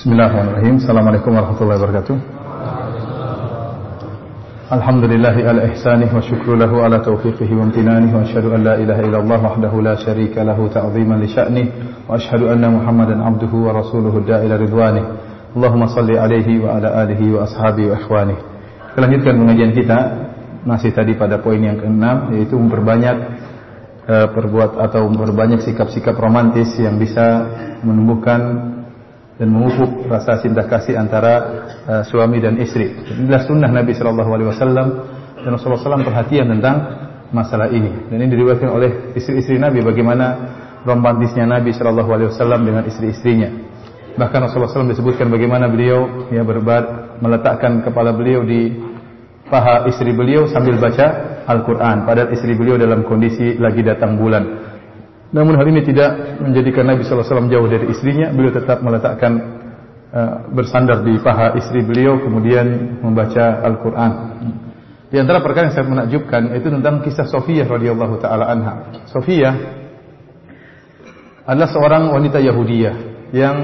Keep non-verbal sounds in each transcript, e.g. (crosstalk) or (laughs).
Bismillahirrahmanirrahim. Assalamualaikum warahmatullahi wabarakatuh. Alhamdulillah ala ihsanih wa syukru lahu ala taufiqihi wa amtinanih wa asyhadu an la ilaha illallah wahdahu la syarika lahu ta'ziman li sya'nih wa asyhadu anna Muhammadan abduhu wa rasuluhu da'ila ridwanih. Allahumma salli alaihi wa ala alihi wa ashabihi wa ikhwanih. Kelanjutkan pengajian kita masih tadi pada poin yang keenam yaitu memperbanyak uh, perbuat atau memperbanyak sikap-sikap romantis yang bisa menumbuhkan dan memupuk rasa cinta kasih antara uh, suami dan istri. Inilah sunnah Nabi Shallallahu Alaihi Wasallam dan Rasulullah SAW perhatian tentang masalah ini. Dan ini diriwayatkan oleh istri-istri Nabi bagaimana romantisnya Nabi Shallallahu Alaihi Wasallam dengan istri-istrinya. Bahkan Rasulullah SAW disebutkan bagaimana beliau ya berbar meletakkan kepala beliau di paha istri beliau sambil baca Al-Quran. Padahal istri beliau dalam kondisi lagi datang bulan. Namun hal ini tidak menjadikan Nabi SAW jauh dari istrinya. Beliau tetap meletakkan uh, bersandar di paha istri beliau kemudian membaca Al-Quran. Di antara perkara yang saya menakjubkan itu tentang kisah Sofiyah radhiyallahu taala anha. Sofiyah adalah seorang wanita Yahudiyah yang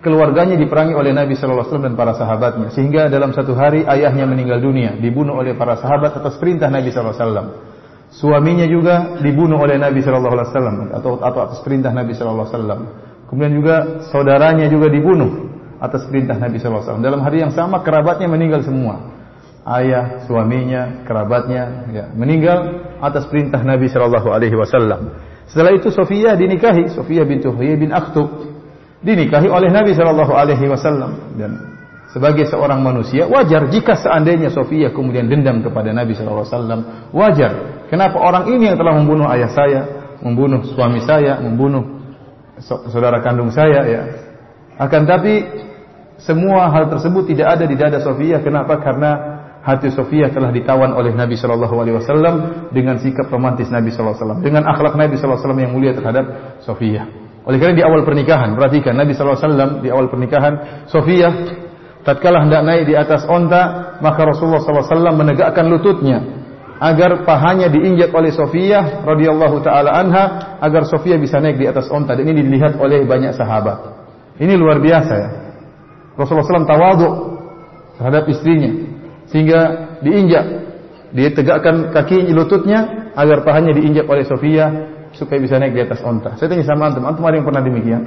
keluarganya diperangi oleh Nabi SAW dan para sahabatnya sehingga dalam satu hari ayahnya meninggal dunia dibunuh oleh para sahabat atas perintah Nabi SAW. Suaminya juga dibunuh oleh Nabi Shallallahu Alaihi Wasallam atau atau atas perintah Nabi Shallallahu Alaihi Wasallam. Kemudian juga saudaranya juga dibunuh atas perintah Nabi Shallallahu Alaihi Wasallam. Dalam hari yang sama kerabatnya meninggal semua. Ayah, suaminya, kerabatnya ya, meninggal atas perintah Nabi Shallallahu Alaihi Wasallam. Setelah itu Sofia dinikahi, Sofia bintu Huyai bin Akhtub dinikahi oleh Nabi Shallallahu Alaihi Wasallam dan sebagai seorang manusia wajar jika seandainya Sofia kemudian dendam kepada Nabi Shallallahu Alaihi Wasallam wajar kenapa orang ini yang telah membunuh ayah saya membunuh suami saya membunuh saudara kandung saya ya? Akan tapi semua hal tersebut tidak ada di dada Sofia. Kenapa? Karena hati Sofia telah ditawan oleh Nabi Shallallahu Alaihi Wasallam dengan sikap romantis Nabi Shallallahu Alaihi Wasallam dengan akhlak Nabi Shallallahu Alaihi Wasallam yang mulia terhadap Sofia. Oleh karena di awal pernikahan perhatikan Nabi Shallallahu Alaihi Wasallam di awal pernikahan Sofia tatkala hendak naik di atas onta, maka Rasulullah SAW menegakkan lututnya agar pahanya diinjak oleh Sofiyah radhiyallahu taala anha agar Sofiyah bisa naik di atas onta dan ini dilihat oleh banyak sahabat. Ini luar biasa ya. Rasulullah SAW tawaduk terhadap istrinya sehingga diinjak dia tegakkan kaki lututnya agar pahanya diinjak oleh Sofiyah supaya bisa naik di atas onta. Saya tanya sama antum, antum ada yang pernah demikian?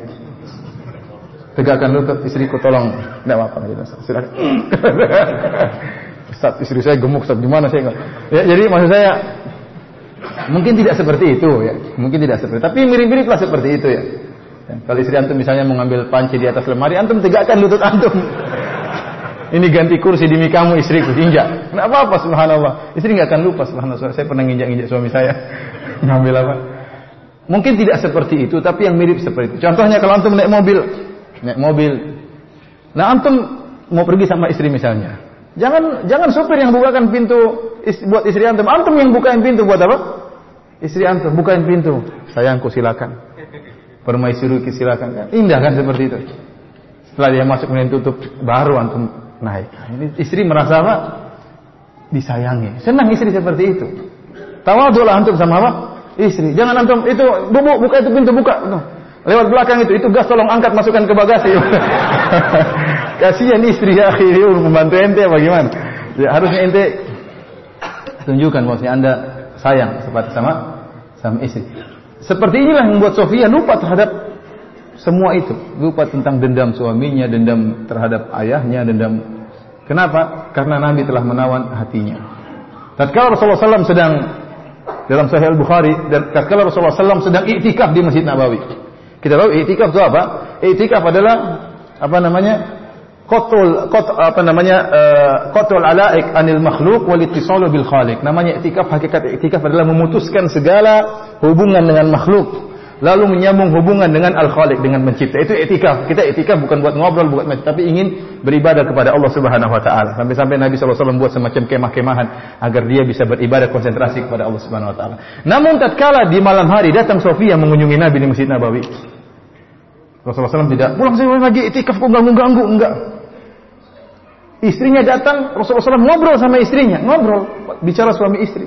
tegakkan lutut istriku tolong tidak apa-apa silakan (laughs) Ustaz istri saya gemuk Ustaz gimana? Saya enggak ya, jadi maksud saya mungkin tidak seperti itu ya. Mungkin tidak seperti tapi mirip-mirip lah seperti itu ya. ya kalau istri antum misalnya mengambil panci di atas lemari antum tegakkan lutut antum. Ini ganti kursi demi kamu istriku injak. Enggak apa-apa subhanallah. Istri nggak akan lupa subhanallah. Saya pernah injak-injak suami saya. (laughs) Ngambil apa? Mungkin tidak seperti itu tapi yang mirip seperti itu. Contohnya kalau antum naik mobil. Naik mobil. Nah antum mau pergi sama istri misalnya. Jangan jangan sopir yang bukakan pintu is, buat istri antum. Antum yang bukain pintu buat apa? Istri antum bukain pintu. Sayangku silakan. Permaisuri silakan. Kan? Indah kan seperti itu. Setelah dia masuk kemudian tutup baru antum naik. Nah, ini istri merasa apa? Disayangi. Senang istri seperti itu. Tawadhulah antum sama apa? Istri. Jangan antum itu bubu buka itu pintu buka. Lewat belakang itu, itu gas tolong angkat masukkan ke bagasi. (laughs) Kasihan istri ya akhirnya membantu ente apa gimana? Ya, harusnya ente tunjukkan bahwasanya anda sayang seperti sama sama istri. Seperti inilah yang membuat Sofia lupa terhadap semua itu. Lupa tentang dendam suaminya, dendam terhadap ayahnya, dendam. Kenapa? Karena Nabi telah menawan hatinya. Tatkala Rasulullah SAW sedang dalam Sahih Al Bukhari dan tatkala Rasulullah SAW sedang iktikaf di Masjid Nabawi. Kita tahu itikaf itu apa? Itikaf adalah apa namanya? Qatul qat, apa namanya? Uh, qatul alaik anil makhluk wal ittisalu bil khaliq. Namanya itikaf hakikat itikaf adalah memutuskan segala hubungan dengan makhluk lalu menyambung hubungan dengan al-khaliq dengan mencipta. Itu itikaf. Kita itikaf bukan buat ngobrol, bukan tapi ingin beribadah kepada Allah Subhanahu wa taala. Sampai-sampai Nabi SAW buat semacam kemah-kemahan agar dia bisa beribadah konsentrasi kepada Allah Subhanahu wa taala. Namun tatkala di malam hari datang Sofia mengunjungi Nabi di Masjid Nabawi, Rasulullah SAW tidak pulang saya lagi itikaf kok ganggu ganggu enggak. Istrinya datang, Rasulullah SAW ngobrol sama istrinya, ngobrol, bicara suami istri.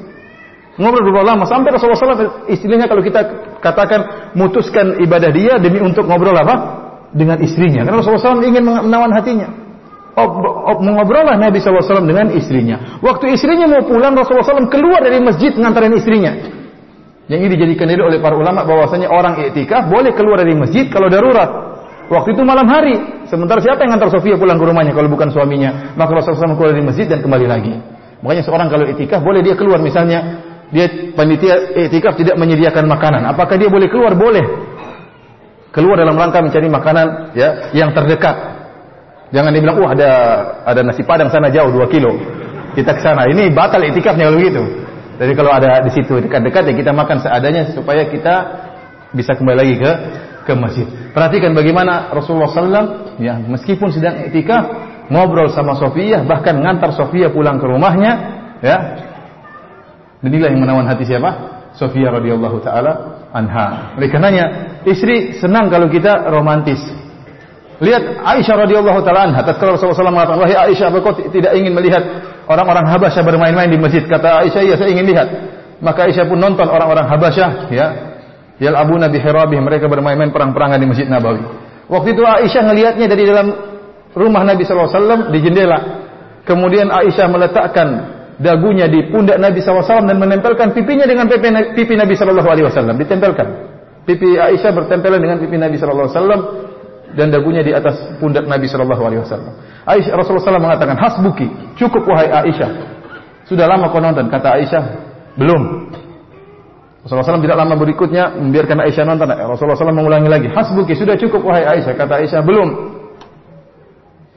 Ngobrol berapa lama sampai Rasulullah SAW istilahnya kalau kita katakan mutuskan ibadah dia demi untuk ngobrol apa? dengan istrinya. Karena Rasulullah SAW ingin menawan hatinya. Mengobrollah Nabi SAW dengan istrinya. Waktu istrinya mau pulang, Rasulullah SAW keluar dari masjid mengantarin istrinya. Yang ini dijadikan oleh para ulama bahwasanya orang iktikaf boleh keluar dari masjid kalau darurat. Waktu itu malam hari. Sementara siapa yang ngantar Sofia pulang ke rumahnya kalau bukan suaminya? Maka Rasulullah SAW keluar dari masjid dan kembali lagi. Makanya seorang kalau itikaf boleh dia keluar misalnya dia panitia itikaf tidak menyediakan makanan. Apakah dia boleh keluar? Boleh. Keluar dalam rangka mencari makanan ya yang terdekat. Jangan dibilang, "Wah, ada ada nasi padang sana jauh 2 kilo." Kita ke sana. Ini batal itikafnya kalau begitu. Jadi kalau ada di situ dekat-dekat ya kita makan seadanya supaya kita bisa kembali lagi ke ke masjid. Perhatikan bagaimana Rasulullah SAW, ya meskipun sedang etika ngobrol sama Sofia, bahkan ngantar Sofia pulang ke rumahnya, ya. Dan inilah yang menawan hati siapa? Sofia radhiyallahu taala anha. Oleh karenanya, istri senang kalau kita romantis. Lihat Aisyah radhiyallahu taala anha, tatkala Rasulullah SAW mengatakan, "Wahai Aisyah, apa tidak ingin melihat orang-orang Habasyah bermain-main di masjid?" Kata Aisyah, "Iya, saya ingin lihat." Maka Aisyah pun nonton orang-orang Habasyah, ya, Abu Nabi hirabih mereka bermain-main perang-perangan di Masjid Nabawi. Waktu itu Aisyah melihatnya dari dalam rumah Nabi SAW di jendela. Kemudian Aisyah meletakkan dagunya di pundak Nabi SAW dan menempelkan pipinya dengan pipi, Nabi SAW. Ditempelkan. Pipi Aisyah bertempelan dengan pipi Nabi SAW dan dagunya di atas pundak Nabi SAW. Aisyah Rasulullah SAW mengatakan, Hasbuki, cukup wahai Aisyah. Sudah lama kau nonton, kata Aisyah, belum. Rasulullah SAW tidak lama berikutnya membiarkan Aisyah nonton. Rasulullah SAW mengulangi lagi. Hasbuki, sudah cukup wahai Aisyah. Kata Aisyah, belum.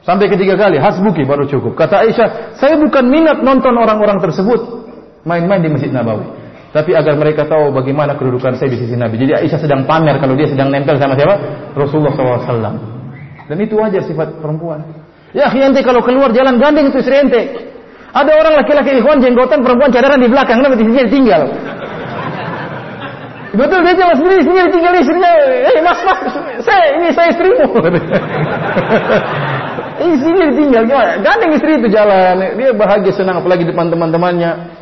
Sampai ketiga kali, hasbuki baru cukup. Kata Aisyah, saya bukan minat nonton orang-orang tersebut main-main di Masjid Nabawi. Tapi agar mereka tahu bagaimana kedudukan saya di sisi Nabi. Jadi Aisyah sedang pamer kalau dia sedang nempel sama siapa? Rasulullah SAW. Dan itu wajar sifat perempuan. Ya, nanti kalau keluar jalan gandeng itu istri Ada orang laki-laki ikhwan jenggotan perempuan cadaran di belakang, kenapa di sini tinggal? Betul dia jawab sendiri, sendiri tinggal istrinya. Eh mas mas, saya ini saya istrimu. (laughs) ini sini tinggal gimana? Gandeng istri itu jalan, dia bahagia senang apalagi depan teman-temannya.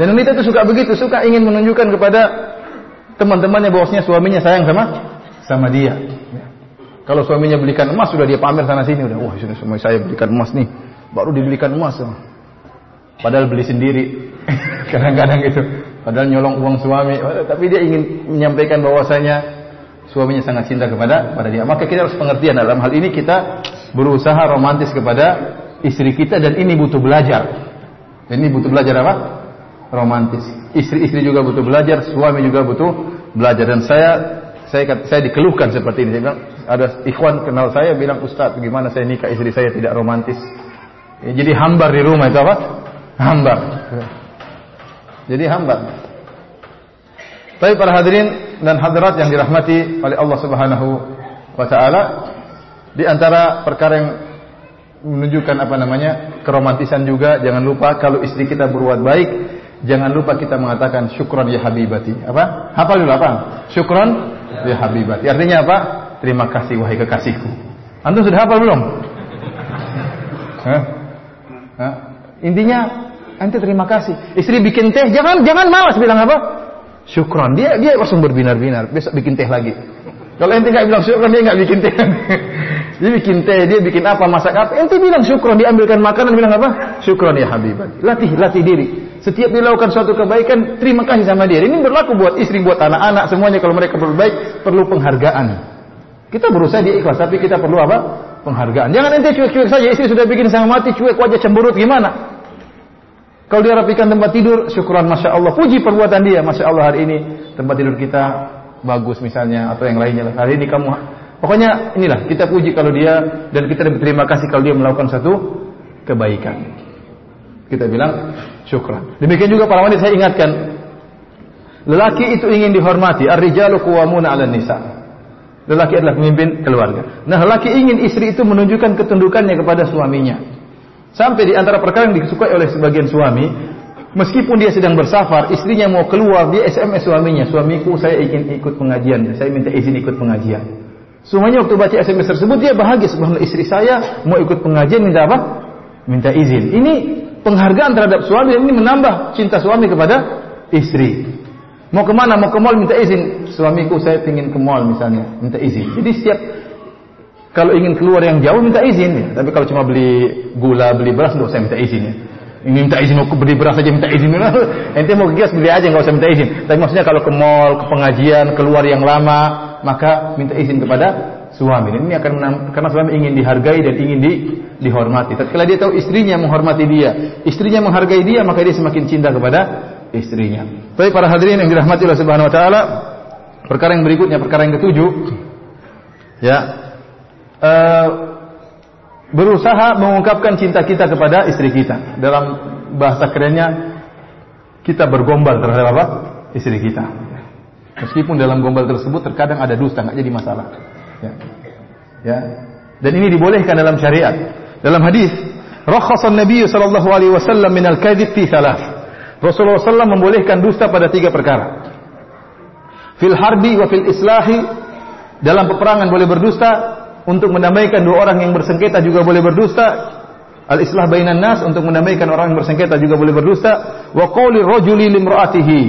Dan wanita itu suka begitu, suka ingin menunjukkan kepada teman-temannya bahwasanya suaminya sayang sama sama dia. Kalau suaminya belikan emas sudah dia pamer sana sini udah, wah sudah suami saya belikan emas nih, baru dibelikan emas. Padahal beli sendiri. (laughs) Kadang-kadang gitu. Padahal nyolong uang suami, tapi dia ingin menyampaikan bahwasanya suaminya sangat cinta kepada pada dia. Maka kita harus pengertian dalam hal ini kita berusaha romantis kepada istri kita dan ini butuh belajar. Dan ini butuh belajar apa? Romantis. Istri-istri juga butuh belajar, suami juga butuh belajar. Dan saya saya saya dikeluhkan seperti ini. Saya bilang ada ikhwan kenal saya bilang Ustaz, gimana saya nikah istri saya tidak romantis. Ya, jadi hambar di rumah itu apa? Hambar. Jadi hamba. Tapi para hadirin dan hadirat yang dirahmati oleh Allah Subhanahu wa taala, di antara perkara yang menunjukkan apa namanya? keromantisan juga jangan lupa kalau istri kita berbuat baik, jangan lupa kita mengatakan syukron ya habibati. Apa? Hafal dulu apa? Syukron ya habibati. Artinya apa? Terima kasih wahai kekasihku. Antum sudah hafal belum? Hah? Hah? Intinya Ente terima kasih. Istri bikin teh, jangan jangan malas bilang apa? Syukron. Dia dia langsung berbinar-binar. Besok bikin teh lagi. Kalau ente nggak bilang syukron, dia nggak bikin teh. (laughs) dia bikin teh, dia bikin apa, masak apa. Ente bilang syukron, dia ambilkan makanan, bilang apa? Syukron ya habibat. Latih, latih diri. Setiap dilakukan suatu kebaikan, terima kasih sama dia. Ini berlaku buat istri, buat anak-anak, semuanya kalau mereka berbaik, perlu penghargaan. Kita berusaha dia ikhlas, tapi kita perlu apa? Penghargaan. Jangan ente cuek-cuek saja, istri sudah bikin sama mati, cuek wajah cemberut, gimana? Kalau dia rapikan tempat tidur, syukuran Masya Allah. Puji perbuatan dia. Masya Allah hari ini tempat tidur kita bagus misalnya. Atau yang lainnya. Hari ini kamu... Pokoknya inilah. Kita puji kalau dia. Dan kita berterima kasih kalau dia melakukan satu kebaikan. Kita bilang syukuran. Demikian juga para wanita saya ingatkan. Lelaki itu ingin dihormati. Ar-rijalu kuwamuna ala nisa. Lelaki adalah pemimpin keluarga. Nah, lelaki ingin istri itu menunjukkan ketundukannya kepada suaminya. Sampai di antara perkara yang disukai oleh sebagian suami, meskipun dia sedang bersafar, istrinya mau keluar, dia SMS suaminya, suamiku saya ingin ikut pengajian, saya minta izin ikut pengajian. Semuanya waktu baca SMS tersebut dia bahagia sebab istri saya mau ikut pengajian minta apa? Minta izin. Ini penghargaan terhadap suami ini menambah cinta suami kepada istri. Mau ke mana? Mau ke mall minta izin. Suamiku saya ingin ke mall misalnya, minta izin. Jadi setiap Kalau ingin keluar yang jauh minta izin ya. Tapi kalau cuma beli gula, beli beras nggak usah minta izin ya. Ini minta izin mau beli beras aja minta izin. (laughs) Ente mau ke beli aja nggak usah minta izin. Tapi maksudnya kalau ke mall, ke pengajian, keluar yang lama, maka minta izin kepada suami. Ini akan karena suami ingin dihargai dan ingin di, dihormati. Tatkala dia tahu istrinya menghormati dia, istrinya menghargai dia, maka dia semakin cinta kepada istrinya. Tapi para hadirin yang dirahmati Allah Subhanahu wa taala, perkara yang berikutnya, perkara yang ketujuh, ya. Uh, berusaha mengungkapkan cinta kita kepada istri kita. Dalam bahasa kerennya kita bergombal terhadap apa? Istri kita. Meskipun dalam gombal tersebut terkadang ada dusta, nggak jadi masalah. Ya. ya. Dan ini dibolehkan dalam syariat. Dalam hadis, rakhasan Nabi sallallahu alaihi wasallam min al-kadzib fi thalath. Rasulullah SAW membolehkan dusta pada tiga perkara. Fil harbi wa fil islahi dalam peperangan boleh berdusta, untuk mendamaikan dua orang yang bersengketa juga boleh berdusta. Al islah bainan nas untuk mendamaikan orang yang bersengketa juga boleh berdusta. Wa qawli rajuli limraatihi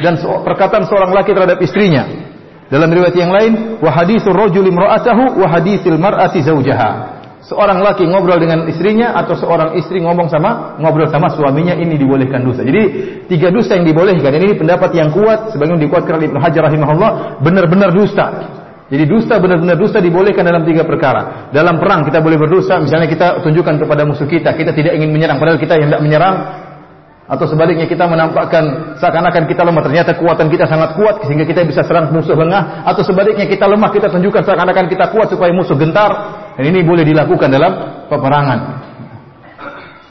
dan perkataan seorang laki terhadap istrinya. Dalam riwayat yang lain, wa haditsul rajul imra'atahu wa haditsil mar'ati. Seorang laki ngobrol dengan istrinya atau seorang istri ngomong sama ngobrol sama suaminya ini dibolehkan dosa. Jadi tiga dosa yang dibolehkan ini pendapat yang kuat sebagaimana dikuatkan oleh Ibnu Hajar rahimahullah benar-benar dusta. Jadi dusta benar-benar dusta dibolehkan dalam tiga perkara. Dalam perang kita boleh berdusta, misalnya kita tunjukkan kepada musuh kita, kita tidak ingin menyerang padahal kita yang tidak menyerang, atau sebaliknya kita menampakkan seakan-akan kita lemah ternyata kekuatan kita sangat kuat sehingga kita bisa serang musuh lengah. Atau sebaliknya kita lemah kita tunjukkan seakan-akan kita kuat supaya musuh gentar. Dan ini boleh dilakukan dalam peperangan.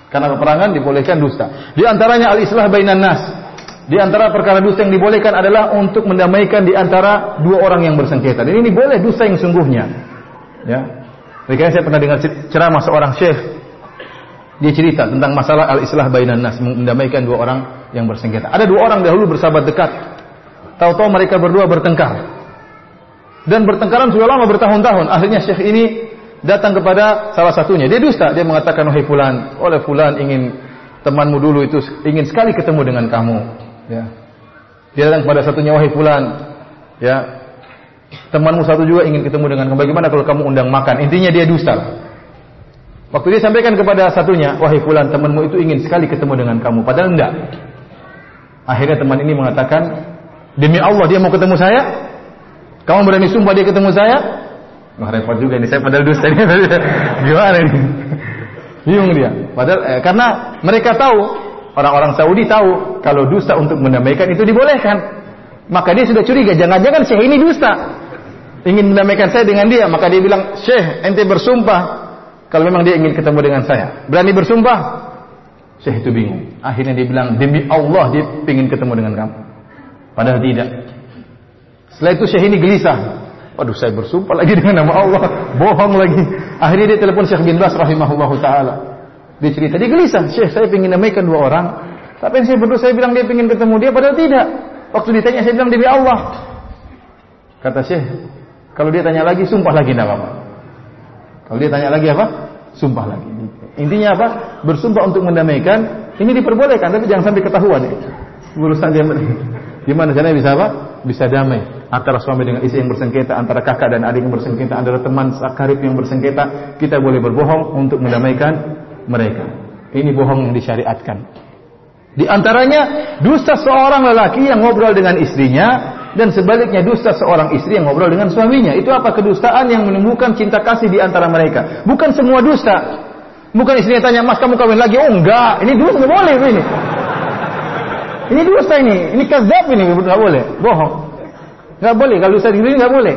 Karena peperangan dibolehkan dusta. Di antaranya al-islah bainan nas di antara perkara dusta yang dibolehkan adalah untuk mendamaikan di antara dua orang yang bersengketa dan ini boleh dusta yang sungguhnya ya Makanya saya pernah dengar ceramah seorang syekh dia cerita tentang masalah al-islah bainan nas, mendamaikan dua orang yang bersengketa. Ada dua orang dahulu bersahabat dekat. Tahu-tahu mereka berdua bertengkar. Dan bertengkaran sudah lama bertahun-tahun. Akhirnya syekh ini datang kepada salah satunya. Dia dusta, dia mengatakan, "Wahai fulan, oleh fulan ingin temanmu dulu itu ingin sekali ketemu dengan kamu." Ya. Dia datang kepada satunya, "Wahai fulan, ya, temanmu satu juga ingin ketemu dengan kamu. Bagaimana kalau kamu undang makan?" Intinya dia dusta. Waktu dia sampaikan kepada satunya, wahai fulan temanmu itu ingin sekali ketemu dengan kamu. Padahal enggak. Akhirnya teman ini mengatakan, demi Allah dia mau ketemu saya? Kamu berani sumpah dia ketemu saya? Wah repot juga ini saya padahal dusta ini. (laughs) Gimana ini? Bingung dia. Padahal eh, karena mereka tahu orang-orang Saudi tahu kalau dusta untuk mendamaikan itu dibolehkan. Maka dia sudah curiga, jangan-jangan Syekh ini dusta. Ingin mendamaikan saya dengan dia, maka dia bilang, "Syekh, ente bersumpah kalau memang dia ingin ketemu dengan saya. Berani bersumpah? Syekh itu bingung. Akhirnya dia bilang, demi Allah dia ingin ketemu dengan kamu. Padahal tidak. Setelah itu Syekh ini gelisah. Waduh saya bersumpah lagi (laughs) dengan nama Allah. Bohong lagi. Akhirnya dia telepon Syekh bin Bas rahimahullah ta'ala. Dia cerita, dia gelisah. Syekh saya ingin namaikan dua orang. Tapi saya berdua saya bilang dia ingin ketemu dia, padahal tidak. Waktu ditanya saya bilang demi Allah. Kata Syekh, kalau dia tanya lagi, sumpah lagi tidak apa-apa. Kalau dia tanya lagi apa? Sumpah lagi. Intinya apa? Bersumpah untuk mendamaikan. Ini diperbolehkan, tapi jangan sampai ketahuan. Urusan dia gimana caranya bisa apa? Bisa damai antara suami dengan istri yang bersengketa, antara kakak dan adik yang bersengketa, antara teman karib yang bersengketa. Kita boleh berbohong untuk mendamaikan mereka. Ini bohong yang disyariatkan. Di antaranya dusta seorang lelaki yang ngobrol dengan istrinya dan sebaliknya dusta seorang istri yang ngobrol dengan suaminya. Itu apa kedustaan yang menimbulkan cinta kasih di antara mereka. Bukan semua dusta. Bukan istrinya tanya, "Mas, kamu kawin lagi?" Oh, enggak. Ini dusta enggak boleh ini. Ini dusta ini. Ini kazab ini, enggak boleh. Bohong. Enggak boleh kalau dusta ini enggak boleh.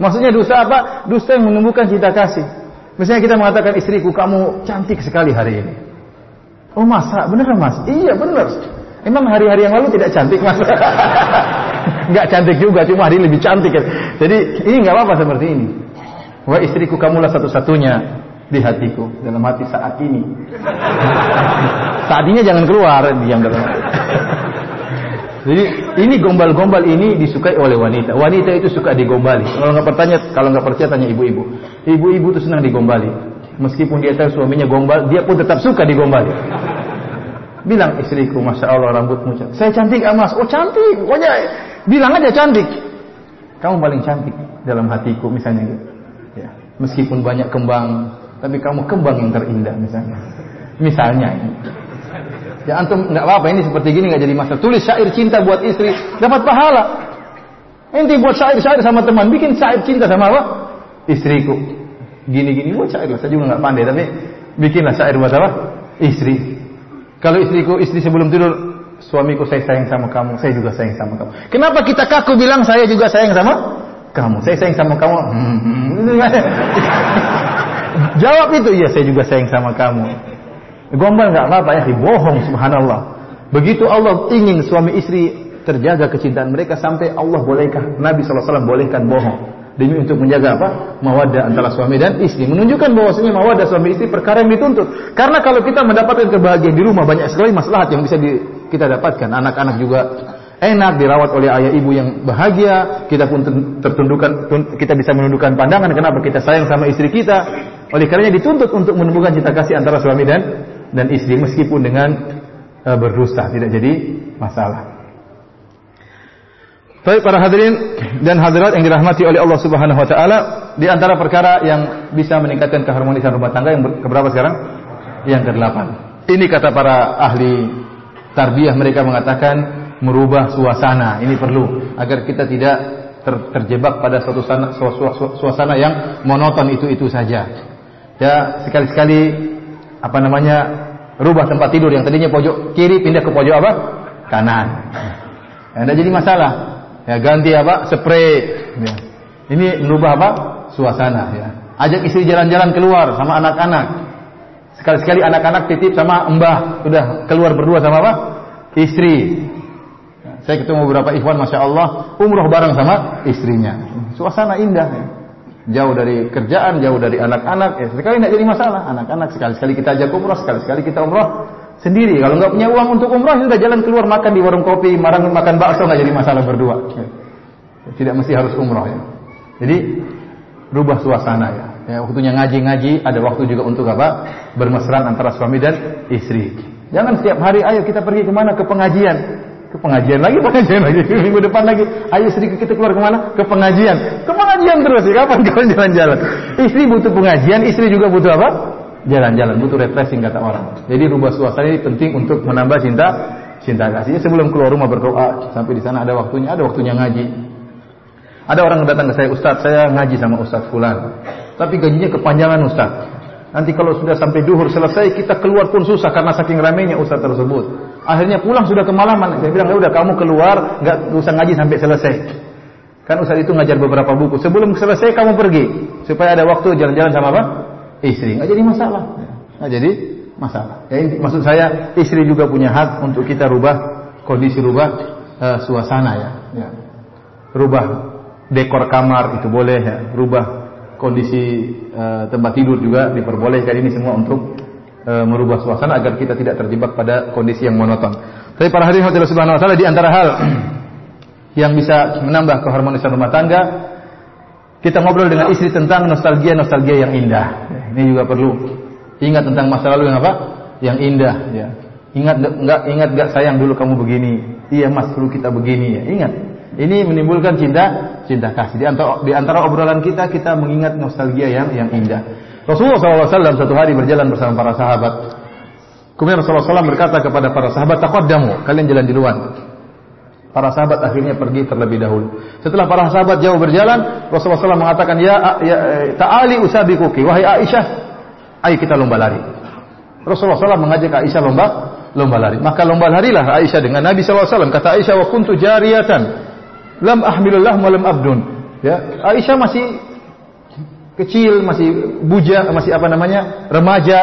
Maksudnya dusta apa? Dusta yang menumbuhkan cinta kasih. Misalnya kita mengatakan istriku, "Kamu cantik sekali hari ini." Oh, masa? Benar, Mas? Iya, benar. Emang hari-hari yang lalu tidak cantik, Mas? (laughs) nggak cantik juga, cuma hari lebih cantik. Jadi ini nggak apa-apa seperti ini. Wah istriku kamulah satu-satunya di hatiku dalam hati saat ini. (laughs) saat ini jangan keluar diam dalam. Jadi ini gombal-gombal ini disukai oleh wanita. Wanita itu suka digombali. Kalau nggak pertanya, kalau nggak percaya tanya ibu-ibu. Ibu-ibu itu senang digombali. Meskipun dia tahu suaminya gombal, dia pun tetap suka digombali. Bilang istriku, masya Allah rambutmu cantik. Saya cantik mas. Oh cantik. Pokoknya bilang aja cantik. Kamu paling cantik dalam hatiku misalnya gitu. Ya. Meskipun banyak kembang, tapi kamu kembang yang terindah misalnya. Misalnya Ya antum nggak apa-apa ini seperti gini nggak jadi masalah. Tulis syair cinta buat istri, dapat pahala. Ente buat syair-syair sama teman, bikin syair cinta sama apa? Istriku. Gini-gini buat syair lah. Saya juga nggak pandai, tapi bikinlah syair buat apa? Istri. Kalau istriku, istri sebelum tidur, suamiku saya sayang sama kamu, saya juga sayang sama kamu. Kenapa kita kaku bilang saya juga sayang sama kamu? Saya sayang sama kamu. (laughs) Jawab itu, ya saya juga sayang sama kamu. Gombal nggak apa-apa ya, bohong subhanallah. Begitu Allah ingin suami istri terjaga kecintaan mereka sampai Allah bolehkan Nabi SAW bolehkan bohong? Demi untuk menjaga apa? Mawadah antara suami dan istri. Menunjukkan bahwasanya mawadah suami istri perkara yang dituntut. Karena kalau kita mendapatkan kebahagiaan di rumah banyak sekali masalah yang bisa di, kita dapatkan. Anak-anak juga enak dirawat oleh ayah ibu yang bahagia. Kita pun tertundukkan kita bisa menundukkan pandangan. Kenapa? Kita sayang sama istri kita. Oleh karenanya dituntut untuk menumbuhkan cinta kasih antara suami dan dan istri meskipun dengan uh, berdusta tidak jadi masalah. Baik para hadirin dan hadirat yang dirahmati oleh Allah Subhanahu wa taala, di antara perkara yang bisa meningkatkan keharmonisan rumah tangga yang keberapa sekarang? Yang kedelapan. Ini kata para ahli tarbiyah mereka mengatakan merubah suasana. Ini perlu agar kita tidak ter, terjebak pada suatu suasana, suasana yang monoton itu-itu saja. Ya, sekali-sekali apa namanya rubah tempat tidur yang tadinya pojok kiri pindah ke pojok apa kanan. Ya, tidak jadi masalah. Ya ganti apa spray. Ya. Ini merubah apa suasana. Ya. Ajak istri jalan-jalan keluar sama anak-anak. Sekali-sekali anak-anak titip sama mbah sudah keluar berdua sama apa istri. Ya, saya ketemu beberapa ikhwan, masya Allah, umroh bareng sama istrinya. Suasana indah. Ya jauh dari kerjaan, jauh dari anak-anak, ya sekali tidak jadi masalah. Anak-anak sekali-sekali kita ajak umrah, sekali-sekali kita umrah sendiri. Kalau nggak punya uang untuk umrah, sudah jalan keluar makan di warung kopi, marang makan bakso nggak jadi masalah berdua. Ya. Tidak mesti harus umrah ya. Jadi rubah suasana ya. ya waktunya ngaji-ngaji, ada waktu juga untuk apa? Bermesraan antara suami dan istri. Jangan setiap hari ayo kita pergi ke mana ke pengajian ke pengajian lagi, pengajian lagi, (laughs) minggu depan lagi. Ayo sedikit kita keluar ke mana? Ke pengajian. Ke pengajian terus ya. Kapan kalian jalan-jalan? Istri butuh pengajian, istri juga butuh apa? Jalan-jalan, butuh refreshing kata orang. Jadi rubah suasana ini penting untuk menambah cinta cinta kasih. Sebelum keluar rumah berdoa, sampai di sana ada waktunya, ada waktunya ngaji. Ada orang datang ke saya, Ustaz, saya ngaji sama Ustaz Fulan. Tapi gajinya kepanjangan Ustaz. Nanti kalau sudah sampai duhur selesai, kita keluar pun susah karena saking ramainya Ustaz tersebut. Akhirnya pulang sudah kemalaman. Saya bilang, ya udah kamu keluar, nggak usah ngaji sampai selesai. Kan Ustaz itu ngajar beberapa buku. Sebelum selesai kamu pergi supaya ada waktu jalan-jalan sama apa? Istri. Nggak jadi masalah. Nggak jadi masalah. Ya, maksud saya istri juga punya hak untuk kita rubah kondisi rubah uh, suasana ya. ya. Rubah dekor kamar itu boleh ya. Rubah kondisi uh, tempat tidur juga diperbolehkan ini semua untuk e, merubah suasana agar kita tidak terjebak pada kondisi yang monoton. Tapi para hadirin Allah Subhanahu wa taala di antara hal (clears throat) yang bisa menambah keharmonisan rumah tangga kita ngobrol dengan istri tentang nostalgia-nostalgia yang indah. Ini juga perlu ingat tentang masa lalu yang apa? Yang indah ya. Ingat enggak ingat enggak sayang dulu kamu begini. Iya Mas dulu kita begini ya. Ingat. Ini menimbulkan cinta cinta kasih. Di antara di antara obrolan kita kita mengingat nostalgia yang yang indah. Rasulullah SAW satu hari berjalan bersama para sahabat. Kemudian Rasulullah SAW berkata kepada para sahabat, Taqaddamu, kalian jalan di luar. Para sahabat akhirnya pergi terlebih dahulu. Setelah para sahabat jauh berjalan, Rasulullah SAW mengatakan, Ya, ya ta'ali usabikuki, wahai Aisyah, ayo kita lomba lari. Rasulullah SAW mengajak Aisyah lomba lomba lari. Maka lomba larilah Aisyah dengan Nabi SAW. Kata Aisyah, wa kuntu jariyatan, lam ahmilullah malam abdun. Ya, Aisyah masih kecil, masih buja, masih apa namanya, remaja,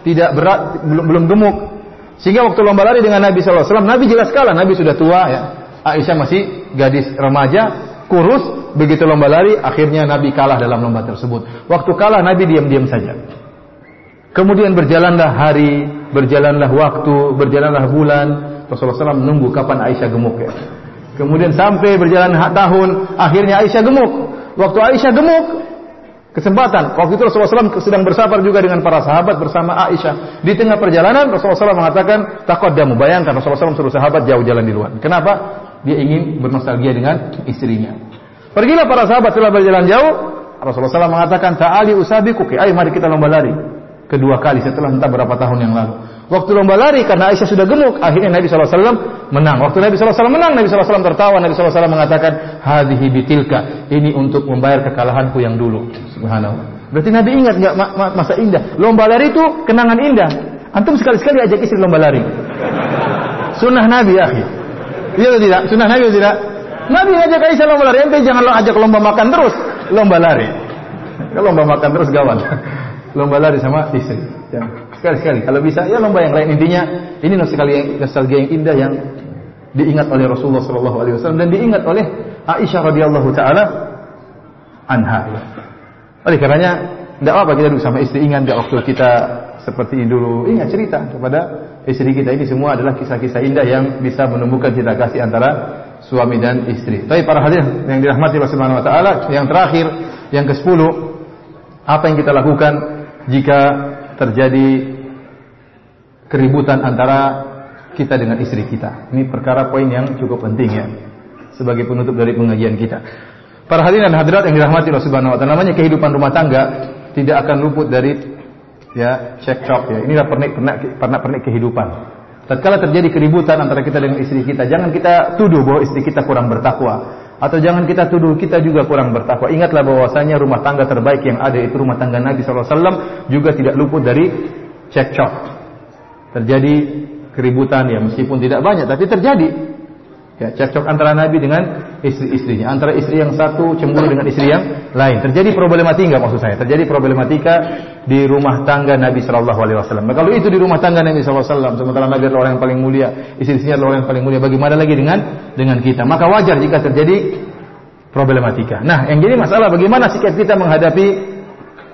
tidak berat, belum belum gemuk. Sehingga waktu lomba lari dengan Nabi SAW, Nabi jelas kalah, Nabi sudah tua ya. Aisyah masih gadis remaja, kurus, begitu lomba lari, akhirnya Nabi kalah dalam lomba tersebut. Waktu kalah Nabi diam-diam saja. Kemudian berjalanlah hari, berjalanlah waktu, berjalanlah bulan. Rasulullah SAW menunggu kapan Aisyah gemuk ya. Kemudian sampai berjalan tahun, akhirnya Aisyah gemuk. Waktu Aisyah gemuk, kesempatan. Waktu itu Rasulullah SAW sedang bersafar juga dengan para sahabat bersama Aisyah. Di tengah perjalanan Rasulullah SAW mengatakan, takadamu. Bayangkan Rasulullah SAW suruh sahabat jauh jalan di luar. Kenapa? Dia ingin bernostalgia dengan istrinya. Pergilah para sahabat setelah berjalan jauh. Rasulullah SAW mengatakan, Ta'ali usabiquki, ayo mari kita lomba lari. Kedua kali setelah entah berapa tahun yang lalu. Waktu lomba lari karena Aisyah sudah gemuk, akhirnya Nabi SAW menang. Waktu Nabi SAW menang, Nabi SAW tertawa, Nabi SAW mengatakan, Hadihi bitilka, ini untuk membayar kekalahanku yang dulu. Subhanallah. Berarti Nabi ingat nggak masa indah. Lomba lari itu kenangan indah. Antum sekali-sekali ajak istri lomba lari. Sunnah Nabi, ya. Iya atau tidak? Sunnah Nabi atau tidak? Nabi ngajak Aisyah lomba lari, ente jangan lo ajak lomba makan terus, lomba lari. Kalau lomba makan terus gawat. (laughs) lomba lari sama istri. Ya. Sekali-sekali. Kalau bisa, ya lomba yang lain. Intinya, ini nostalgia, nostalgia yang indah yang diingat oleh Rasulullah SAW dan diingat oleh Aisyah radhiyallahu taala anha. Oleh karenanya, tidak apa kita duduk sama istri ingat waktu kita seperti ini dulu. Ingat cerita kepada istri kita ini semua adalah kisah-kisah indah yang bisa menumbuhkan cinta kasih antara suami dan istri. Tapi para hadirin yang dirahmati Allah Subhanahu wa taala, yang terakhir, yang ke-10, apa yang kita lakukan jika terjadi keributan antara kita dengan istri kita. Ini perkara poin yang cukup penting ya. Sebagai penutup dari pengajian kita. Para hadirin dan hadirat yang dirahmati Allah Subhanahu wa taala, namanya kehidupan rumah tangga tidak akan luput dari ya cekcok ya. Inilah pernik pernik pernik kehidupan. Tatkala terjadi keributan antara kita dengan istri kita, jangan kita tuduh bahwa istri kita kurang bertakwa atau jangan kita tuduh kita juga kurang bertakwa. Ingatlah bahwasanya rumah tangga terbaik yang ada itu rumah tangga Nabi SAW juga tidak luput dari cekcok. Terjadi keributan ya meskipun tidak banyak tapi terjadi. Ya, cekcok antara Nabi dengan istri-istrinya, antara istri yang satu cemburu dengan istri yang lain. Terjadi problematika maksud saya. Terjadi problematika di rumah tangga Nabi Shallallahu Alaihi Wasallam. Nah, kalau itu di rumah tangga Nabi Wasallam, sementara Nabi adalah orang yang paling mulia, istri-istrinya adalah orang yang paling mulia. Bagaimana lagi dengan dengan kita? Maka wajar jika terjadi problematika. Nah, yang jadi masalah bagaimana sikap kita menghadapi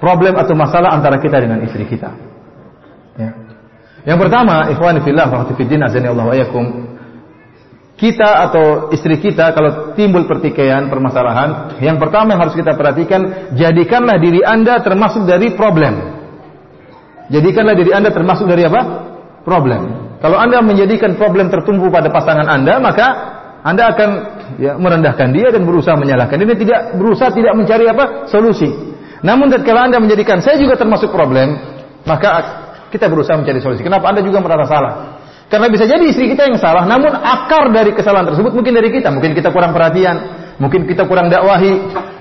problem atau masalah antara kita dengan istri kita. Ya. Yang pertama, ikhwan fillah wa azani kita atau istri kita kalau timbul pertikaian, permasalahan, yang pertama yang harus kita perhatikan, jadikanlah diri Anda termasuk dari problem. Jadikanlah diri Anda termasuk dari apa? Problem. Kalau Anda menjadikan problem tertumpu pada pasangan Anda, maka Anda akan ya, merendahkan dia dan berusaha menyalahkan. Ini tidak berusaha tidak mencari apa? solusi. Namun kalau Anda menjadikan saya juga termasuk problem, maka kita berusaha mencari solusi. Kenapa Anda juga merasa salah? Karena bisa jadi istri kita yang salah, namun akar dari kesalahan tersebut mungkin dari kita. Mungkin kita kurang perhatian, mungkin kita kurang dakwahi,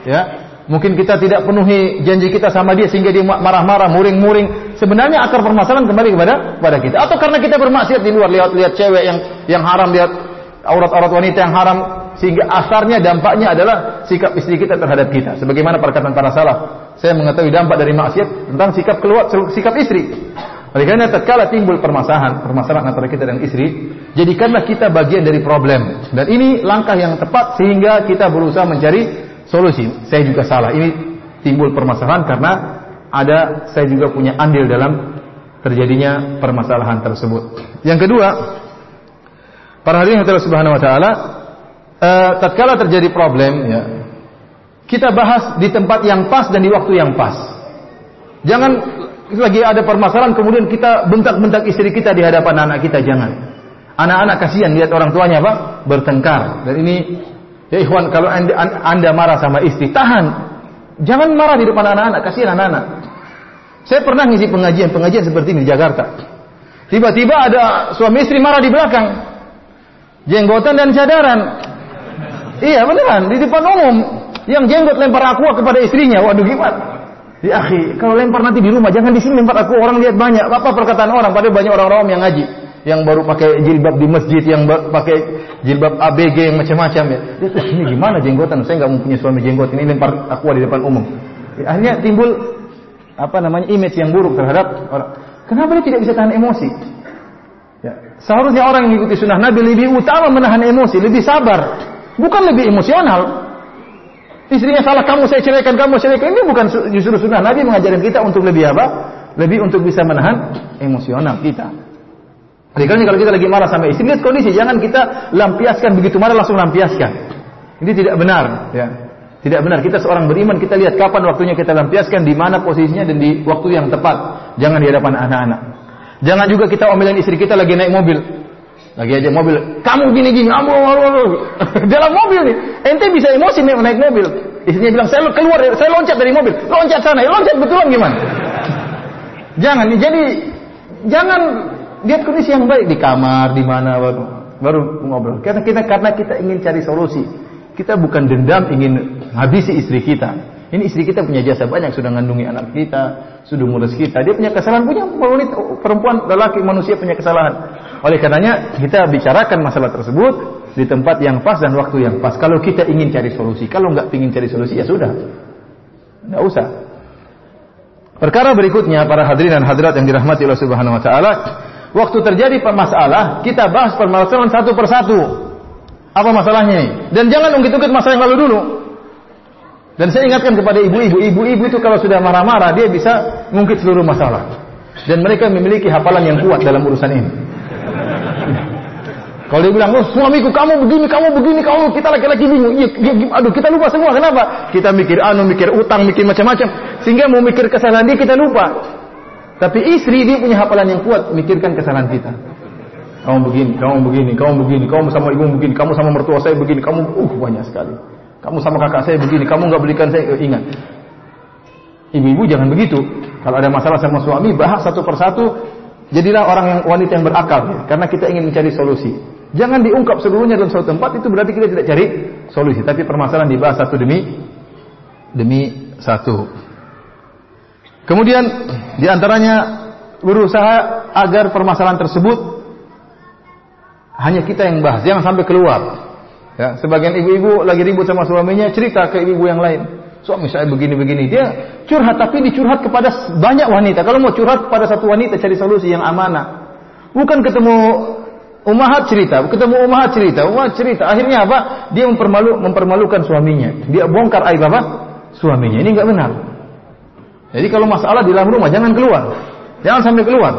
ya. Mungkin kita tidak penuhi janji kita sama dia sehingga dia marah-marah, muring-muring. Sebenarnya akar permasalahan kembali kepada pada kita. Atau karena kita bermaksiat di luar, lihat-lihat cewek yang yang haram, lihat aurat-aurat wanita yang haram, sehingga asarnya dampaknya adalah sikap istri kita terhadap kita. Sebagaimana perkataan para salaf, saya mengetahui dampak dari maksiat tentang sikap keluar sikap istri. Oleh karena tatkala timbul permasalahan, permasalahan antara kita dan istri, jadikanlah kita bagian dari problem. Dan ini langkah yang tepat sehingga kita berusaha mencari solusi. Saya juga salah. Ini timbul permasalahan karena ada saya juga punya andil dalam terjadinya permasalahan tersebut. Yang kedua, para hadirin yang Subhanahu wa taala, uh, tatkala terjadi problem ya, kita bahas di tempat yang pas dan di waktu yang pas. Jangan lagi ada permasalahan kemudian kita bentak-bentak istri kita di hadapan anak kita jangan. Anak-anak kasihan lihat orang tuanya apa? bertengkar. Dan ini ya ikhwan kalau anda, anda marah sama istri tahan. Jangan marah di depan anak-anak, kasihan anak-anak. Saya pernah ngisi pengajian-pengajian seperti ini di Jakarta. Tiba-tiba ada suami istri marah di belakang. Jenggotan dan cadaran. Iya beneran di depan umum. Yang jenggot lempar aqua kepada istrinya. Waduh gimana? Ya akhi, kalau lempar nanti di rumah, jangan di sini lempar aku. Orang lihat banyak. Apa perkataan orang? Padahal banyak orang-orang yang ngaji. Yang baru pakai jilbab di masjid, yang pakai jilbab ABG yang macam-macam ya. Dia ini gimana jenggotan? Saya nggak mau suami jenggot. Ini lempar aku di depan umum. Ya, akhirnya timbul apa namanya image yang buruk terhadap orang. Kenapa dia tidak bisa tahan emosi? Ya. Seharusnya orang yang mengikuti sunnah Nabi lebih utama menahan emosi, lebih sabar, bukan lebih emosional. Istrinya salah kamu, saya ceraikan kamu, saya ceraikan. Ini bukan justru sunnah. Nabi mengajarkan kita untuk lebih apa? Lebih untuk bisa menahan emosional kita. Jadi kalau kita lagi marah sama istri, lihat kondisi. Jangan kita lampiaskan begitu marah langsung lampiaskan. Ini tidak benar. Ya. Tidak benar. Kita seorang beriman, kita lihat kapan waktunya kita lampiaskan, di mana posisinya dan di waktu yang tepat. Jangan di hadapan anak-anak. Jangan juga kita omelin istri kita lagi naik mobil. Lagi aja mobil, kamu gini gini, kamu dalam mobil nih. Ente bisa emosi nih naik mobil. Istrinya bilang, saya keluar, saya loncat dari mobil, loncat sana, ya loncat betulan gimana? (laughs) Jangan, jadi jangan lihat kondisi yang baik di kamar, di mana baru baru ngobrol. Karena kita karena kita ingin cari solusi. Kita bukan dendam ingin habisi istri kita. Ini istri kita punya jasa banyak, sudah ngandungi anak kita, sudah ngurus kita. Dia punya kesalahan, punya perempuan, lelaki, manusia punya kesalahan. Oleh karenanya kita bicarakan masalah tersebut di tempat yang pas dan waktu yang pas. Kalau kita ingin cari solusi, kalau nggak ingin cari solusi ya sudah, nggak usah. Perkara berikutnya para hadirin dan hadirat yang dirahmati Allah Subhanahu Wa Taala, waktu terjadi masalah kita bahas permasalahan satu persatu. Apa masalahnya ini? Dan jangan ungkit-ungkit masalah yang lalu dulu. Dan saya ingatkan kepada ibu-ibu, ibu-ibu itu kalau sudah marah-marah dia bisa mengungkit seluruh masalah. Dan mereka memiliki hafalan yang kuat dalam urusan ini. Kalau dia bilang, oh suamiku kamu begini, kamu begini, kamu kita laki-laki bingung. Iya, iya, aduh kita lupa semua. Kenapa? Kita mikir anu, mikir utang, mikir macam-macam. Sehingga mau mikir kesalahan dia kita lupa. Tapi istri dia punya hafalan yang kuat, mikirkan kesalahan kita. Kamu begini, kamu begini, kamu begini, kamu sama ibu begini, kamu sama mertua saya begini, kamu uh banyak sekali. Kamu sama kakak saya begini, kamu nggak belikan saya. Eh, ingat, ibu-ibu jangan begitu. Kalau ada masalah sama suami, bahas satu persatu. Jadilah orang yang wanita yang berakal, ya. karena kita ingin mencari solusi. Jangan diungkap seluruhnya dalam suatu tempat, itu berarti kita tidak cari solusi. Tapi permasalahan dibahas satu demi demi satu. Kemudian di antaranya berusaha agar permasalahan tersebut hanya kita yang bahas, jangan sampai keluar. Ya, sebagian ibu-ibu lagi ribut sama suaminya cerita ke ibu-ibu yang lain. Suami saya begini-begini. Dia curhat tapi dicurhat kepada banyak wanita. Kalau mau curhat pada satu wanita cari solusi yang amanah. Bukan ketemu umahat cerita, ketemu umahat cerita, umahat cerita. Akhirnya apa? Dia mempermalu, mempermalukan suaminya. Dia bongkar aib apa? Suaminya. Ini enggak benar. Jadi kalau masalah di dalam rumah jangan keluar. Jangan sampai keluar.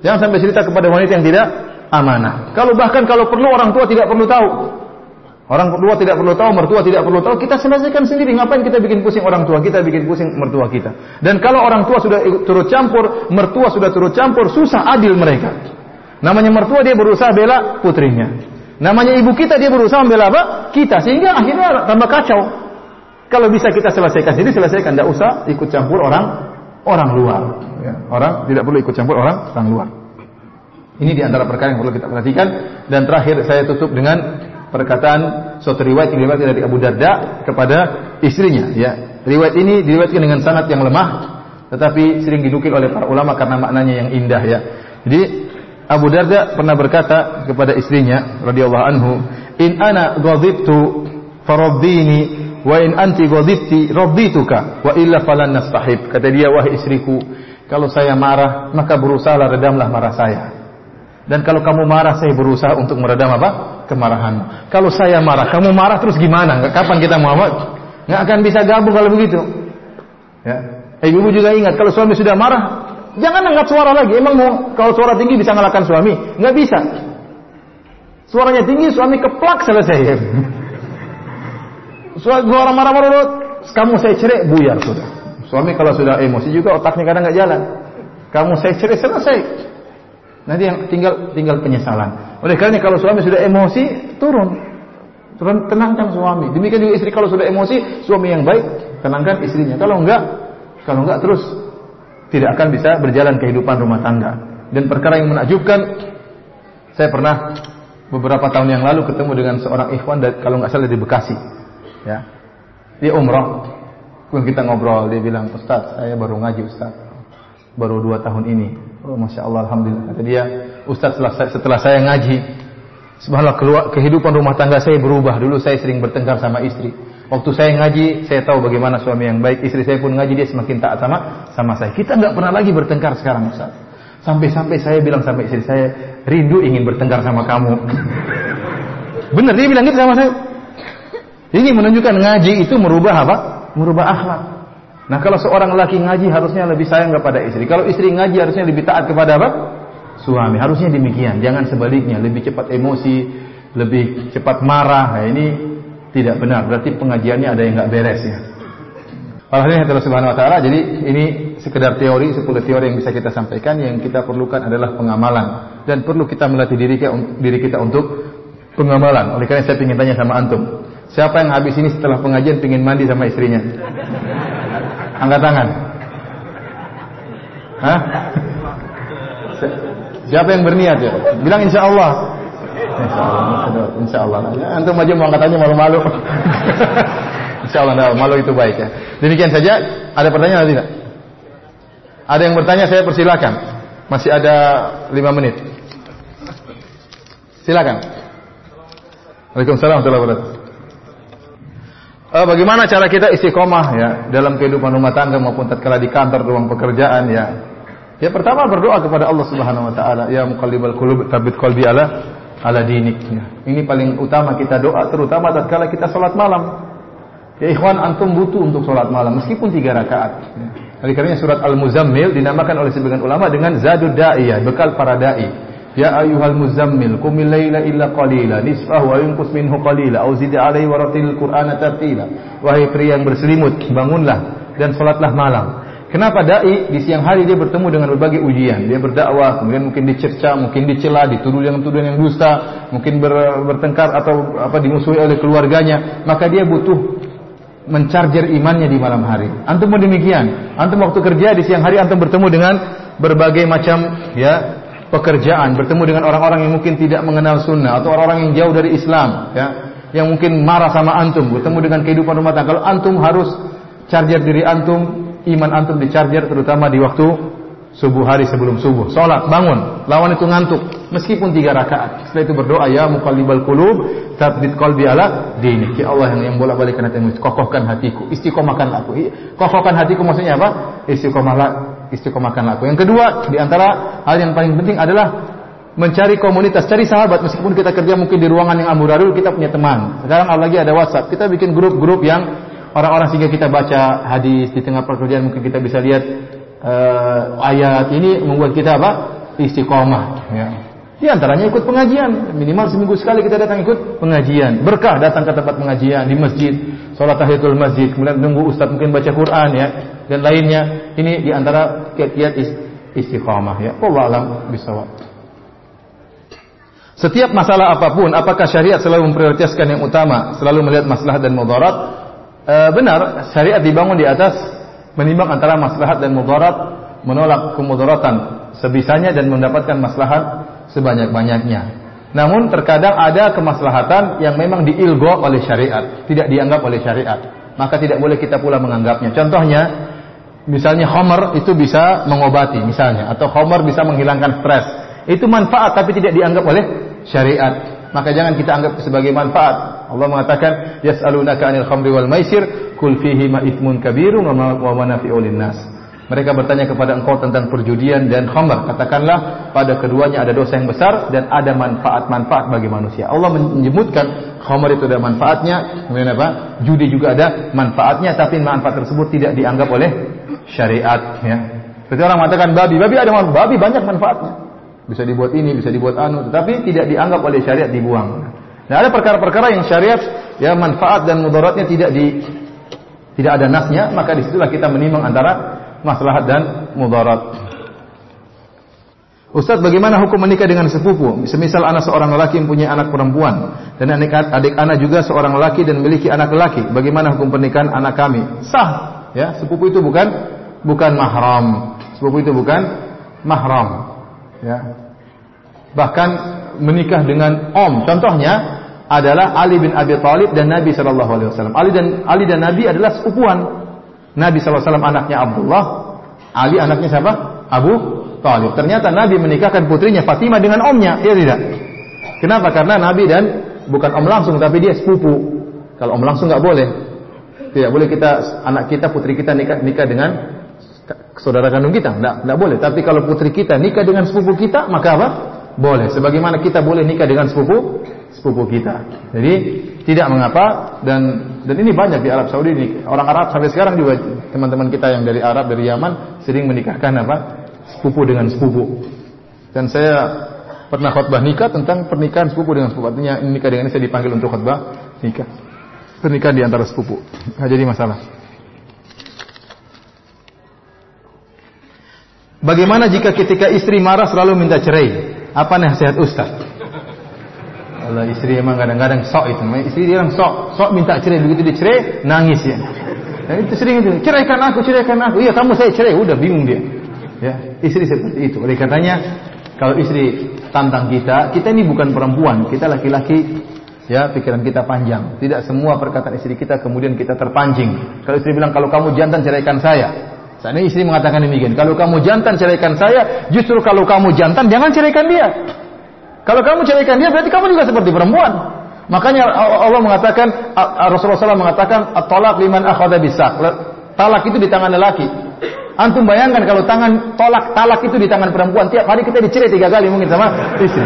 Jangan sampai cerita kepada wanita yang tidak amanah. Kalau bahkan kalau perlu orang tua tidak perlu tahu. Orang tua tidak perlu tahu, mertua tidak perlu tahu, kita selesaikan sendiri. Ngapain kita bikin pusing orang tua kita, bikin pusing mertua kita. Dan kalau orang tua sudah turut campur, mertua sudah turut campur, susah adil mereka. Namanya mertua dia berusaha bela putrinya. Namanya ibu kita dia berusaha membela apa? Kita. Sehingga akhirnya tambah kacau. Kalau bisa kita selesaikan sendiri, selesaikan. Tidak usah ikut campur orang orang luar. Ya, orang tidak perlu ikut campur orang orang luar. Ini di antara perkara yang perlu kita perhatikan. Dan terakhir saya tutup dengan perkataan suatu riwayat yang diriwayatkan dari Abu Darda kepada istrinya. Ya, riwayat ini diriwayatkan dengan sanad yang lemah, tetapi sering didukil oleh para ulama karena maknanya yang indah. Ya, jadi Abu Darda pernah berkata kepada istrinya radhiyallahu anhu, "In ana ghadibtu faraddini wa in anti ghadibti raddituka wa illa falan nastahib." Kata dia, "Wahai istriku, kalau saya marah, maka berusahalah redamlah marah saya." Dan kalau kamu marah, saya berusaha untuk meredam apa? Kemarahanmu. Kalau saya marah, kamu marah terus gimana? Kapan kita mau apa? Nggak akan bisa gabung kalau begitu. Ya. Ibu juga ingat, kalau suami sudah marah, jangan angkat suara lagi. Emang mau kalau suara tinggi bisa ngalahkan suami? Nggak bisa. Suaranya tinggi, suami keplak selesai. (laughs) Suara marah-marah, kamu saya cerai, buyar sudah. Suami kalau sudah emosi juga otaknya kadang nggak jalan. Kamu saya cerai selesai. Nanti yang tinggal tinggal penyesalan. Oleh karena kalau suami sudah emosi, turun. Turun tenangkan suami. Demikian juga istri kalau sudah emosi, suami yang baik tenangkan istrinya. Kalau enggak, kalau enggak terus tidak akan bisa berjalan kehidupan rumah tangga. Dan perkara yang menakjubkan, saya pernah beberapa tahun yang lalu ketemu dengan seorang ikhwan dari, kalau nggak salah di Bekasi. Ya. Dia umroh. Kemudian kita ngobrol, dia bilang, Ustaz, saya baru ngaji Ustaz. Baru dua tahun ini. Oh, Masya Allah, Alhamdulillah. Kata dia, Ustaz setelah saya, setelah saya ngaji, subhanallah kehidupan rumah tangga saya berubah. Dulu saya sering bertengkar sama istri. Waktu saya ngaji, saya tahu bagaimana suami yang baik. Istri saya pun ngaji, dia semakin taat sama sama saya. Kita nggak pernah lagi bertengkar sekarang, Ustaz. Sampai-sampai saya bilang sama istri saya, rindu ingin bertengkar sama kamu. (laughs) Benar, dia bilang gitu sama saya. Ini menunjukkan ngaji itu merubah apa? Merubah akhlak. Nah kalau seorang laki ngaji harusnya lebih sayang kepada istri. Kalau istri ngaji harusnya lebih taat kepada apa? Suami. Harusnya demikian. Jangan sebaliknya. Lebih cepat emosi, lebih cepat marah. Nah ini tidak benar. Berarti pengajiannya ada yang nggak beres ya. Alhamdulillah terus subhanahu wa ta'ala. Jadi ini sekedar teori, sepuluh teori yang bisa kita sampaikan. Yang kita perlukan adalah pengamalan. dan perlu kita melatih diri kita, diri kita untuk pengamalan. Oleh karena saya ingin tanya sama antum, siapa yang habis ini setelah pengajian ingin mandi sama istrinya? Angkat tangan. Hah? Siapa yang berniat ya? Bilang insya Allah. Insya Allah. Insya Allah. Ya, antum aja mau angkat aja malu-malu. (laughs) insya Allah, malu itu baik ya. Demikian saja. Ada pertanyaan atau tidak? Ada yang bertanya saya persilakan. Masih ada lima menit. Silakan. Waalaikumsalam warahmatullahi wabarakatuh. Uh, bagaimana cara kita istiqomah ya dalam kehidupan rumah tangga maupun tatkala di kantor ruang pekerjaan ya. Ya pertama berdoa kepada Allah Subhanahu wa taala, ya muqallibal qulub tsabbit qalbi ala ala dinik. Ya. Ini paling utama kita doa terutama tatkala kita salat malam. Ya ikhwan antum butuh untuk salat malam meskipun tiga rakaat. Ya. Oleh surat Al-Muzammil dinamakan oleh sebagian ulama dengan Zadud Da'iyah, bekal para dai. Ya ayyuhal muzammil qumil laila illa qalila nisfahu wa yunqus minhu qalila au zid alaihi wa ratil qur'ana tartila. Wahai pria yang berselimut, bangunlah dan salatlah malam. Kenapa dai di siang hari dia bertemu dengan berbagai ujian. Dia berdakwah, kemudian mungkin dicerca, mungkin dicela, dituduh dengan tuduhan yang dusta, mungkin ber, bertengkar atau apa dimusuhi oleh keluarganya, maka dia butuh mencarger imannya di malam hari. Antum pun demikian. Antum waktu kerja di siang hari antum bertemu dengan berbagai macam ya pekerjaan, bertemu dengan orang-orang yang mungkin tidak mengenal sunnah atau orang-orang yang jauh dari Islam, ya, yang mungkin marah sama antum, bertemu dengan kehidupan rumah tangga. Kalau antum harus charger diri antum, iman antum di terutama di waktu subuh hari sebelum subuh. Salat, bangun, lawan itu ngantuk, meskipun tiga rakaat. Setelah itu berdoa, ya muqallibal qulub, tsabbit qalbi ala dinik. Ya Allah yang, yang bolak-balik hatimu, kokohkan hatiku, istiqomahkan aku. Kokohkan hatiku maksudnya apa? Istiqomahlah, istiqomahkan aku. Yang kedua, di antara hal yang paling penting adalah mencari komunitas, cari sahabat meskipun kita kerja mungkin di ruangan yang amburadul, kita punya teman. Sekarang lagi ada WhatsApp, kita bikin grup-grup yang orang-orang sehingga kita baca hadis di tengah pekerjaan mungkin kita bisa lihat uh, ayat ini membuat kita apa? Istiqomah. Ya. Di antaranya ikut pengajian. Minimal seminggu sekali kita datang ikut pengajian. Berkah datang ke tempat pengajian di masjid. Sholat tahiyatul masjid. Kemudian tunggu ustaz mungkin baca Quran ya. Dan lainnya. Ini di antara kiat-kiat istiqomah ya. Allah alam bisawab. Setiap masalah apa pun, apakah syariat selalu memprioritaskan yang utama, selalu melihat masalah dan mudarat? E, benar, syariat dibangun di atas menimbang antara maslahat dan mudarat, menolak kemudaratan sebisanya dan mendapatkan maslahat sebanyak-banyaknya. Namun terkadang ada kemaslahatan yang memang diilgo oleh syariat, tidak dianggap oleh syariat. Maka tidak boleh kita pula menganggapnya. Contohnya, misalnya homer itu bisa mengobati misalnya atau homer bisa menghilangkan stres. Itu manfaat tapi tidak dianggap oleh syariat maka jangan kita anggap sebagai manfaat. Allah mengatakan, "Yas'alunaka 'anil khamri wal maisir, kul fihi ma ithmun kabirun wa manafi'u nas Mereka bertanya kepada engkau tentang perjudian dan khamr. Katakanlah pada keduanya ada dosa yang besar dan ada manfaat-manfaat bagi manusia. Allah menyebutkan khamr itu ada manfaatnya, kemudian apa? Judi juga ada manfaatnya, tapi manfaat tersebut tidak dianggap oleh syariat. Ya. Seperti orang mengatakan babi, babi ada manfaat, babi banyak manfaatnya bisa dibuat ini, bisa dibuat anu, tetapi tidak dianggap oleh syariat dibuang. Nah, ada perkara-perkara yang syariat ya manfaat dan mudaratnya tidak di tidak ada nasnya, maka di situlah kita menimbang antara maslahat dan mudarat. Ustaz, bagaimana hukum menikah dengan sepupu? Semisal anak seorang lelaki punya anak perempuan dan adik, adik anak juga seorang lelaki dan memiliki anak lelaki. Bagaimana hukum pernikahan anak kami? Sah, ya. Sepupu itu bukan bukan mahram. Sepupu itu bukan mahram ya. Bahkan menikah dengan om. Contohnya adalah Ali bin Abi Thalib dan Nabi Shallallahu Alaihi Wasallam. Ali dan Ali dan Nabi adalah sepupuan. Nabi Wasallam anaknya Abdullah, Ali anaknya siapa? Abu Thalib. Ternyata Nabi menikahkan putrinya Fatimah dengan omnya, ya tidak? Kenapa? Karena Nabi dan bukan om langsung, tapi dia sepupu. Kalau om langsung nggak boleh. Tidak boleh kita anak kita putri kita nikah nikah dengan saudara kandung kita, tidak, tidak boleh. Tapi kalau putri kita nikah dengan sepupu kita, maka apa? Boleh. Sebagaimana kita boleh nikah dengan sepupu sepupu kita. Jadi tidak mengapa dan dan ini banyak di Arab Saudi ini. Orang Arab sampai sekarang juga teman-teman kita yang dari Arab dari Yaman sering menikahkan apa? sepupu dengan sepupu. Dan saya pernah khutbah nikah tentang pernikahan sepupu dengan sepupu. Artinya nikah dengan ini saya dipanggil untuk khutbah nikah. Pernikahan di antara sepupu. Nah, jadi masalah. Bagaimana jika ketika istri marah selalu minta cerai? Apa nasihat Ustaz? Allah istri emang kadang-kadang sok itu. Istri dia orang sok, sok minta cerai begitu dicerai nangis ya. Dan itu sering itu, ceraikan aku, ceraikan aku. Iya kamu saya cerai, udah bingung dia. Ya, istri seperti itu. Oleh katanya kalau istri tantang kita, kita ini bukan perempuan, kita laki-laki ya pikiran kita panjang. Tidak semua perkataan istri kita kemudian kita terpancing. Kalau istri bilang kalau kamu jantan ceraikan saya. Seandainya istri mengatakan demikian, kalau kamu jantan ceraikan saya, justru kalau kamu jantan jangan ceraikan dia. Kalau kamu ceraikan dia berarti kamu juga seperti perempuan. Makanya Allah mengatakan Rasulullah SAW mengatakan tolak liman akhada bisa. Talak itu di tangan lelaki. Antum bayangkan kalau tangan tolak talak itu di tangan perempuan tiap hari kita dicerai tiga kali mungkin sama istri.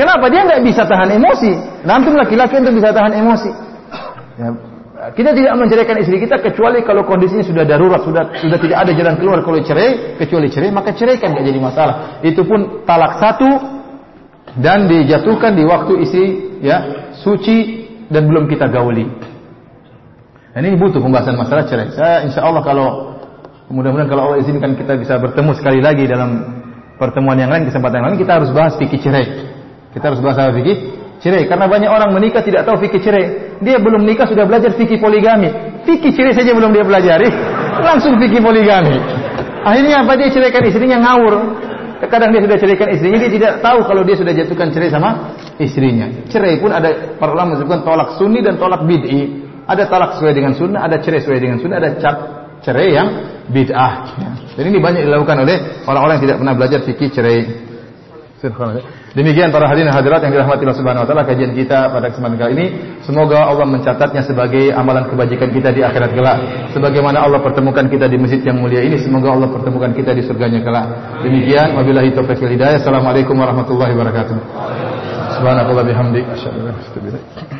Kenapa dia nggak bisa tahan emosi? Antum laki-laki itu bisa tahan emosi. Ya, kita tidak menceraikan istri kita kecuali kalau kondisinya sudah darurat, sudah sudah tidak ada jalan keluar kalau cerai, kecuali cerai maka ceraikan nggak jadi masalah. Itu pun talak satu dan dijatuhkan di waktu istri ya suci dan belum kita gauli. Dan ini butuh pembahasan masalah cerai. Saya insya Allah kalau mudah-mudahan kalau Allah izinkan kita bisa bertemu sekali lagi dalam pertemuan yang lain, kesempatan yang lain, kita harus bahas fikih cerai. Kita harus bahas apa fikih cerai. Karena banyak orang menikah tidak tahu fikih cerai. Dia belum nikah sudah belajar fikih poligami. Fikih cerai saja belum dia pelajari, langsung fikih poligami. Akhirnya apa dia ceraikan istrinya ngawur. Kadang dia sudah ceraikan istrinya, dia tidak tahu kalau dia sudah jatuhkan cerai sama istrinya. Cerai pun ada para ulama menyebutkan tolak sunni dan tolak bid'i. Ada talak sesuai dengan sunnah, ada cerai sesuai dengan sunnah, ada cap cerai yang bid'ah. Dan ini banyak dilakukan oleh orang-orang yang tidak pernah belajar fikih cerai. Demikian para hadirin hadirat yang dirahmati Allah Subhanahu wa taala kajian kita pada kesempatan kali ini. Semoga Allah mencatatnya sebagai amalan kebajikan kita di akhirat kelak. Sebagaimana Allah pertemukan kita di masjid yang mulia ini, semoga Allah pertemukan kita di surganya kelak. Demikian wabillahi taufiq wal hidayah. Assalamualaikum warahmatullahi wabarakatuh. Subhanakallah bihamdik asyhadu an la ilaha